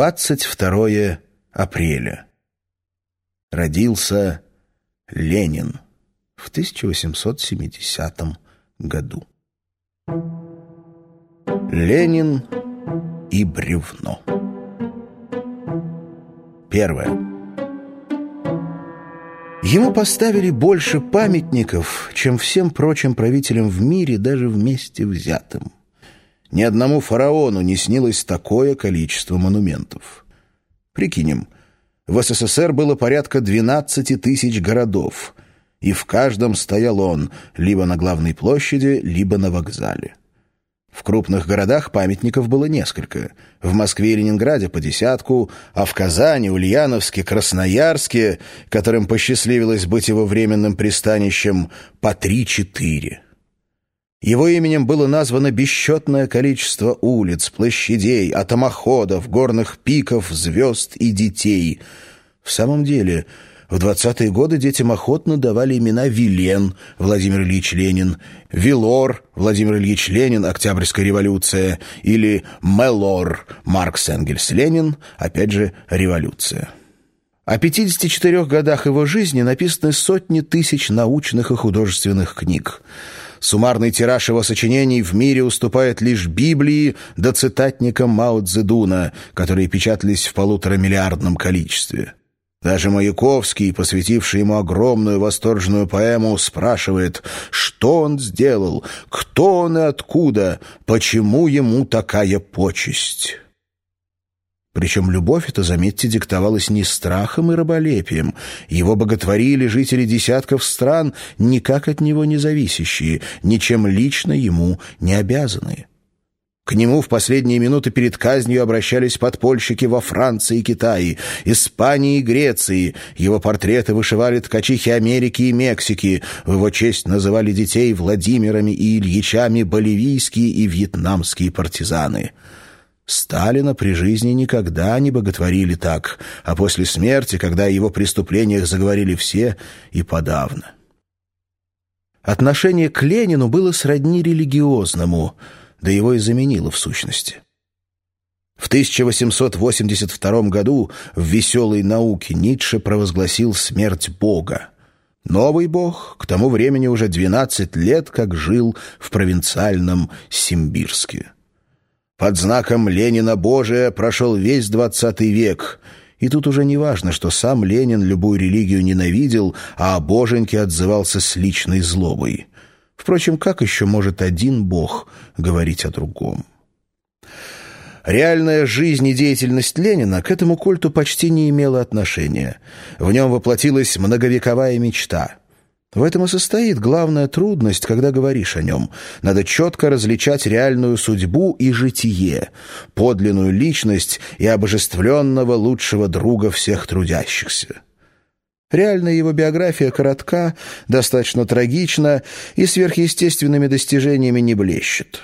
22 апреля. Родился Ленин в 1870 году. Ленин и бревно. Первое. Ему поставили больше памятников, чем всем прочим правителям в мире, даже вместе взятым. Ни одному фараону не снилось такое количество монументов. Прикинем, в СССР было порядка 12 тысяч городов, и в каждом стоял он либо на главной площади, либо на вокзале. В крупных городах памятников было несколько. В Москве и Ленинграде по десятку, а в Казани, Ульяновске, Красноярске, которым посчастливилось быть его временным пристанищем, по три-четыре. Его именем было названо бесчетное количество улиц, площадей, атомоходов, горных пиков, звезд и детей. В самом деле, в двадцатые годы детям охотно давали имена Вилен Владимир Ильич Ленин, Вилор Владимир Ильич Ленин, Октябрьская революция, или Мелор Маркс Энгельс Ленин, опять же, революция. О 54 годах его жизни написаны сотни тысяч научных и художественных книг. Суммарный тираж его сочинений в мире уступает лишь Библии да цитатникам Мао Цзэдуна, которые печатались в полуторамиллиардном количестве. Даже Маяковский, посвятивший ему огромную восторженную поэму, спрашивает, что он сделал, кто он и откуда, почему ему такая почесть. Причем любовь эта, заметьте, диктовалась не страхом и раболепием. Его боготворили жители десятков стран, никак от него не зависящие, ничем лично ему не обязанные. К нему в последние минуты перед казнью обращались подпольщики во Франции и Китае, Испании и Греции. Его портреты вышивали ткачихи Америки и Мексики. В его честь называли детей Владимирами и Ильичами боливийские и вьетнамские партизаны. Сталина при жизни никогда не боготворили так, а после смерти, когда о его преступлениях заговорили все, и подавно. Отношение к Ленину было сродни религиозному, да его и заменило в сущности. В 1882 году в «Веселой науке» Ницше провозгласил смерть Бога. Новый бог к тому времени уже 12 лет как жил в провинциальном Симбирске. Под знаком Ленина Божия прошел весь двадцатый век, и тут уже не важно, что сам Ленин любую религию ненавидел, а о боженьке отзывался с личной злобой. Впрочем, как еще может один бог говорить о другом? Реальная жизнь и деятельность Ленина к этому культу почти не имела отношения. В нем воплотилась многовековая мечта — в этом и состоит главная трудность, когда говоришь о нем. Надо четко различать реальную судьбу и житие, подлинную личность и обожествленного лучшего друга всех трудящихся. Реальная его биография коротка, достаточно трагична и сверхъестественными достижениями не блещет.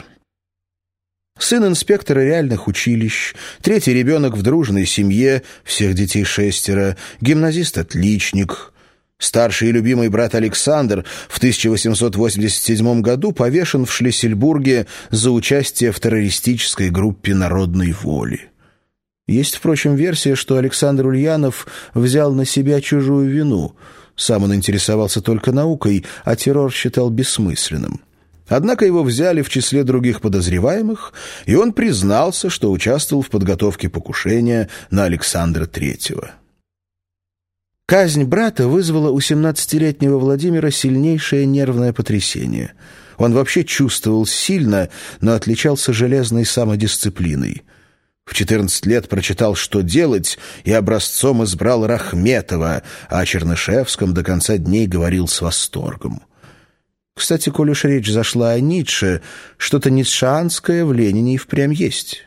Сын инспектора реальных училищ, третий ребенок в дружной семье, всех детей шестеро, гимназист-отличник — Старший и любимый брат Александр в 1887 году повешен в Шлиссельбурге за участие в террористической группе народной воли. Есть, впрочем, версия, что Александр Ульянов взял на себя чужую вину. Сам он интересовался только наукой, а террор считал бессмысленным. Однако его взяли в числе других подозреваемых, и он признался, что участвовал в подготовке покушения на Александра Третьего. Казнь брата вызвала у 17-летнего Владимира сильнейшее нервное потрясение. Он вообще чувствовал сильно, но отличался железной самодисциплиной. В 14 лет прочитал «Что делать» и образцом избрал Рахметова, а о Чернышевском до конца дней говорил с восторгом. Кстати, коль уж речь зашла о Ницше, что-то ницшеанское в Ленине и впрямь есть.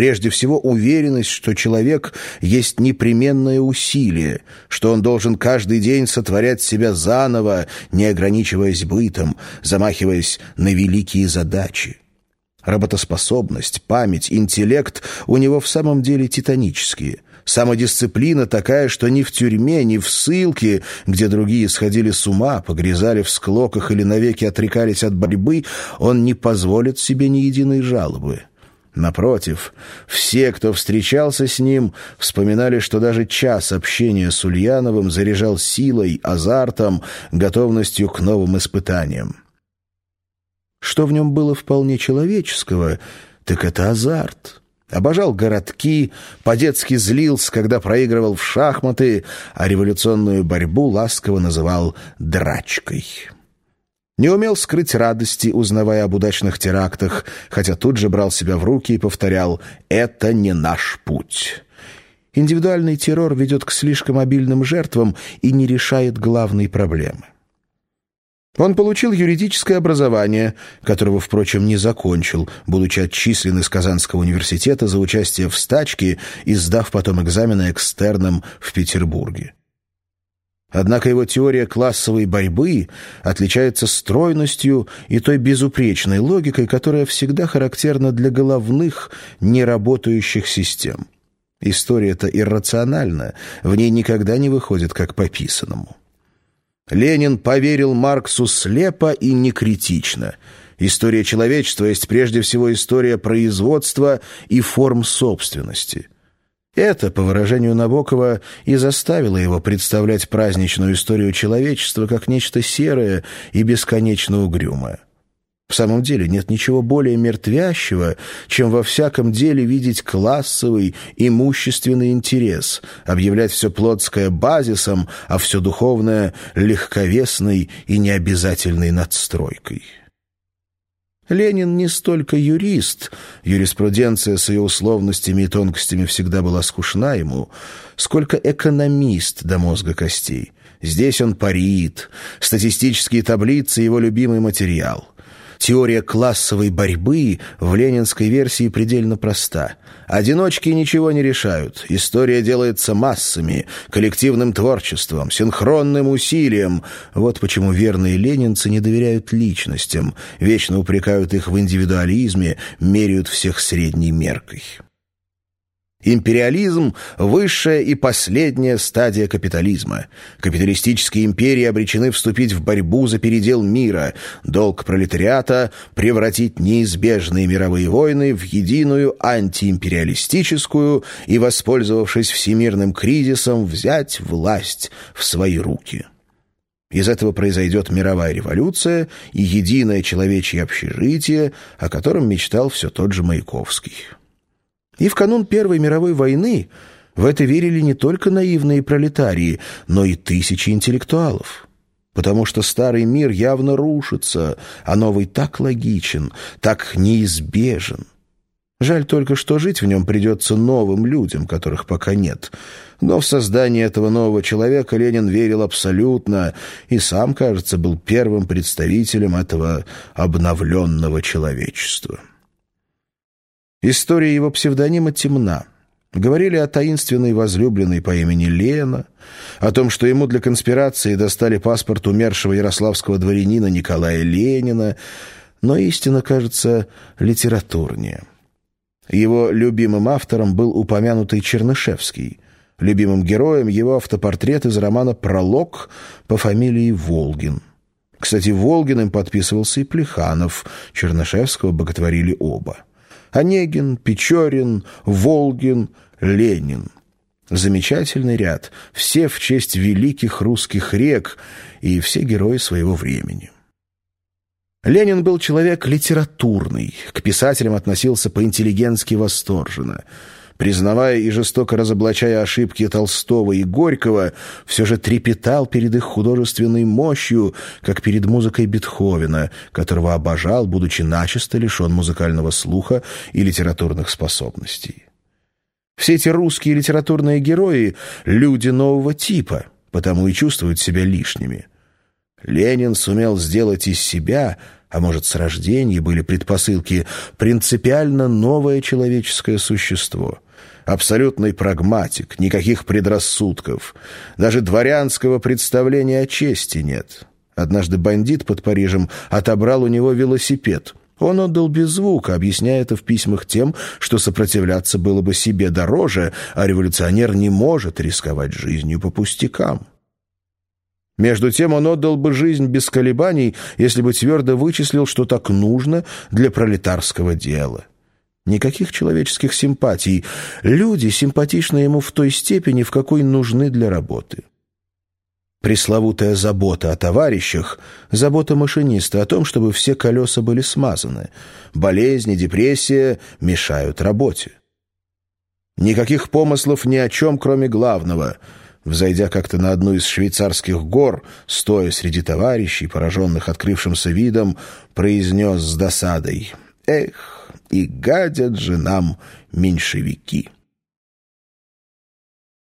Прежде всего, уверенность, что человек есть непременное усилие, что он должен каждый день сотворять себя заново, не ограничиваясь бытом, замахиваясь на великие задачи. Работоспособность, память, интеллект у него в самом деле титанические. Самодисциплина такая, что ни в тюрьме, ни в ссылке, где другие сходили с ума, погрязали в склоках или навеки отрекались от борьбы, он не позволит себе ни единой жалобы. Напротив, все, кто встречался с ним, вспоминали, что даже час общения с Ульяновым заряжал силой, азартом, готовностью к новым испытаниям. Что в нем было вполне человеческого, так это азарт. Обожал городки, по-детски злился, когда проигрывал в шахматы, а революционную борьбу ласково называл «драчкой». Не умел скрыть радости, узнавая об удачных терактах, хотя тут же брал себя в руки и повторял «это не наш путь». Индивидуальный террор ведет к слишком обильным жертвам и не решает главной проблемы. Он получил юридическое образование, которого, впрочем, не закончил, будучи отчислен из Казанского университета за участие в стачке и сдав потом экзамены экстерном в Петербурге. Однако его теория классовой борьбы отличается стройностью и той безупречной логикой, которая всегда характерна для головных, неработающих систем. История-то иррациональна, в ней никогда не выходит как по писанному. Ленин поверил Марксу слепо и некритично. История человечества есть прежде всего история производства и форм собственности – это, по выражению Набокова, и заставило его представлять праздничную историю человечества как нечто серое и бесконечно угрюмое. В самом деле нет ничего более мертвящего, чем во всяком деле видеть классовый, имущественный интерес, объявлять все плотское базисом, а все духовное — легковесной и необязательной надстройкой. Ленин не столько юрист, юриспруденция с ее условностями и тонкостями всегда была скучна ему, сколько экономист до мозга костей. Здесь он парит, статистические таблицы — его любимый материал. Теория классовой борьбы в ленинской версии предельно проста. Одиночки ничего не решают. История делается массами, коллективным творчеством, синхронным усилием. Вот почему верные ленинцы не доверяют личностям, вечно упрекают их в индивидуализме, меряют всех средней меркой. Империализм – высшая и последняя стадия капитализма. Капиталистические империи обречены вступить в борьбу за передел мира. Долг пролетариата – превратить неизбежные мировые войны в единую антиимпериалистическую и, воспользовавшись всемирным кризисом, взять власть в свои руки. Из этого произойдет мировая революция и единое человечье общежитие, о котором мечтал все тот же Маяковский. И в канун Первой мировой войны в это верили не только наивные пролетарии, но и тысячи интеллектуалов. Потому что старый мир явно рушится, а новый так логичен, так неизбежен. Жаль только, что жить в нем придется новым людям, которых пока нет. Но в создание этого нового человека Ленин верил абсолютно и сам, кажется, был первым представителем этого обновленного человечества. История его псевдонима темна. Говорили о таинственной возлюбленной по имени Лена, о том, что ему для конспирации достали паспорт умершего ярославского дворянина Николая Ленина, но истина кажется литературнее. Его любимым автором был упомянутый Чернышевский. Любимым героем его автопортрет из романа «Пролог» по фамилии Волгин. Кстати, Волгиным подписывался и Плеханов, Чернышевского боготворили оба. Онегин, Печорин, Волгин, Ленин. Замечательный ряд, все в честь великих русских рек и все герои своего времени. Ленин был человек литературный, к писателям относился по-интеллигентски восторженно – признавая и жестоко разоблачая ошибки Толстого и Горького, все же трепетал перед их художественной мощью, как перед музыкой Бетховена, которого обожал, будучи начисто лишен музыкального слуха и литературных способностей. Все эти русские литературные герои — люди нового типа, потому и чувствуют себя лишними. Ленин сумел сделать из себя а может, с рождения были предпосылки, принципиально новое человеческое существо, абсолютный прагматик, никаких предрассудков. Даже дворянского представления о чести нет. Однажды бандит под Парижем отобрал у него велосипед. Он отдал без звука, объясняя это в письмах тем, что сопротивляться было бы себе дороже, а революционер не может рисковать жизнью по пустякам. Между тем он отдал бы жизнь без колебаний, если бы твердо вычислил, что так нужно для пролетарского дела. Никаких человеческих симпатий. Люди симпатичны ему в той степени, в какой нужны для работы. Пресловутая забота о товарищах, забота машиниста о том, чтобы все колеса были смазаны. Болезни, депрессия мешают работе. Никаких помыслов ни о чем, кроме главного. Взойдя как-то на одну из швейцарских гор, стоя среди товарищей, пораженных открывшимся видом, произнес с досадой «Эх, и гадят же нам меньшевики».